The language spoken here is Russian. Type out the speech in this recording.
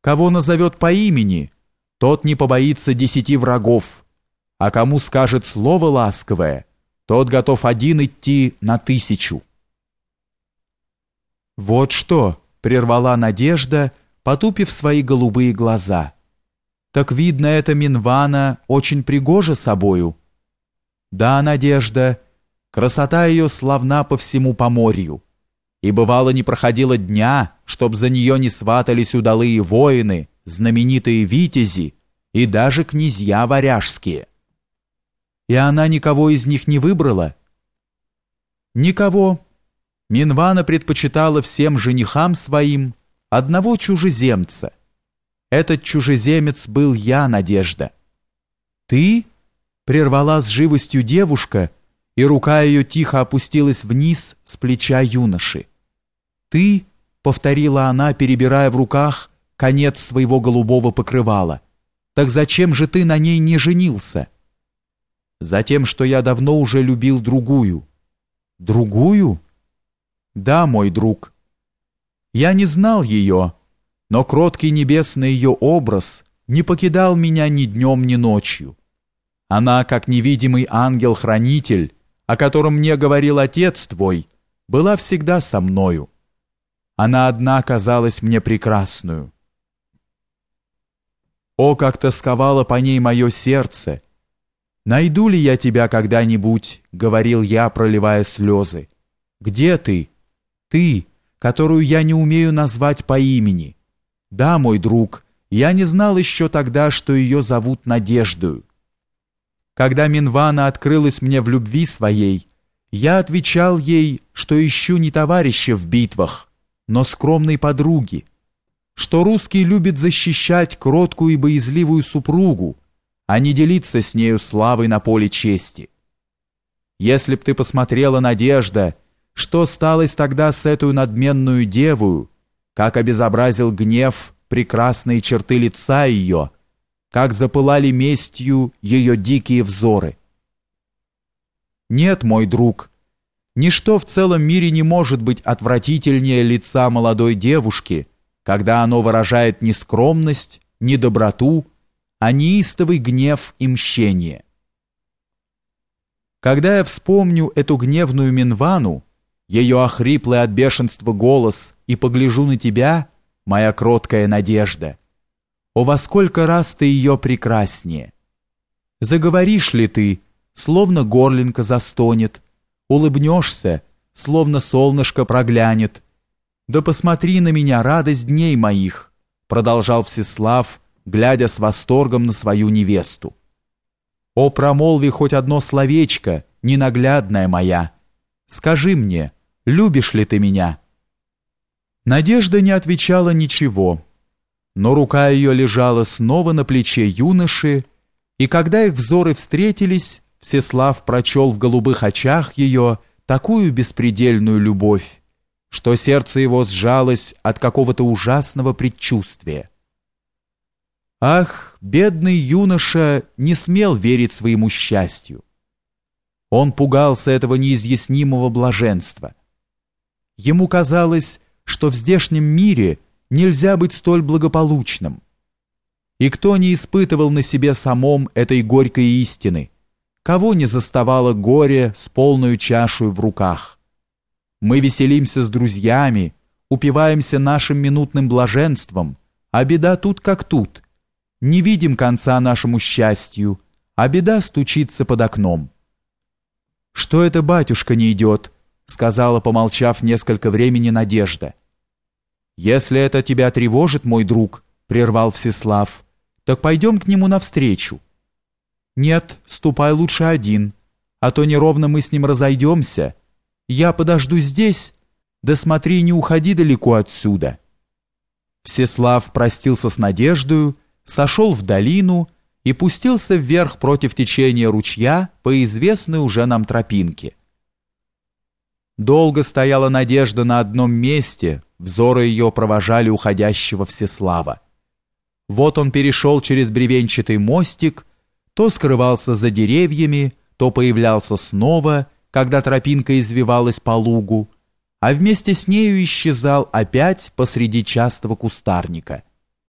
Кого назовет по имени, тот не побоится десяти врагов, а кому скажет слово ласковое, тот готов один идти на тысячу. Вот что, прервала Надежда, потупив свои голубые глаза. Так видно, эта Минвана очень пригожа собою. Да, Надежда, красота ее славна по всему Поморью. И бывало не проходило дня, чтоб за нее не сватались удалые воины, знаменитые витязи и даже князья варяжские. И она никого из них не выбрала? Никого. Минвана предпочитала всем женихам своим одного чужеземца. Этот чужеземец был я, Надежда. Ты? Прервала с живостью девушка, и рука ее тихо опустилась вниз с плеча юноши. «Ты?» — повторила она, перебирая в руках конец своего голубого покрывала. «Так зачем же ты на ней не женился?» «Затем, что я давно уже любил другую». «Другую?» «Да, мой друг». Я не знал ее, но кроткий небесный ее образ не покидал меня ни днем, ни ночью. Она, как невидимый ангел-хранитель, о котором мне говорил отец твой, была всегда со мною. Она одна казалась мне прекрасную. О, как тосковало по ней мое сердце! Найду ли я тебя когда-нибудь, говорил я, проливая слезы. Где ты? Ты, которую я не умею назвать по имени. Да, мой друг, я не знал еще тогда, что ее зовут Надеждою. Когда Минвана открылась мне в любви своей, я отвечал ей, что ищу не товарища в битвах, но скромной подруги, что русский любит защищать кроткую и боязливую супругу, а не делиться с нею славой на поле чести. Если б ты посмотрела, Надежда, что сталось тогда с этой надменную девою, как обезобразил гнев прекрасные черты лица ее, как запылали местью ее дикие взоры. Нет, мой друг, Ничто в целом мире не может быть отвратительнее лица молодой девушки, когда оно выражает не скромность, не доброту, а неистовый гнев и мщение. Когда я вспомню эту гневную Минвану, ее охриплый от бешенства голос и погляжу на тебя, моя кроткая надежда, о, во сколько раз ты ее прекраснее! Заговоришь ли ты, словно горлинка застонет, улыбнешься, словно солнышко проглянет. Да посмотри на меня, радость дней моих, продолжал Всеслав, глядя с восторгом на свою невесту. О, промолви хоть одно словечко, ненаглядная моя. Скажи мне, любишь ли ты меня? Надежда не отвечала ничего, но рука ее лежала снова на плече юноши, и когда их взоры встретились, Всеслав прочел в голубых очах ее такую беспредельную любовь, что сердце его сжалось от какого-то ужасного предчувствия. Ах, бедный юноша не смел верить своему счастью. Он пугался этого неизъяснимого блаженства. Ему казалось, что в здешнем мире нельзя быть столь благополучным. И кто не испытывал на себе самом этой горькой истины – Кого не заставало горе с полной чашей в руках? Мы веселимся с друзьями, упиваемся нашим минутным блаженством, а беда тут как тут. Не видим конца нашему счастью, а беда стучится под окном. «Что это батюшка не идет?» сказала, помолчав несколько времени Надежда. «Если это тебя тревожит, мой друг», прервал Всеслав, «так пойдем к нему навстречу». «Нет, ступай лучше один, а то неровно мы с ним разойдемся. Я подожду здесь, да смотри, не уходи далеко отсюда». Всеслав простился с Надеждою, сошел в долину и пустился вверх против течения ручья по известной уже нам тропинке. Долго стояла Надежда на одном месте, взоры ее провожали уходящего Всеслава. Вот он перешел через бревенчатый мостик то скрывался за деревьями, то появлялся снова, когда тропинка извивалась по лугу, а вместе с нею исчезал опять посреди частого кустарника –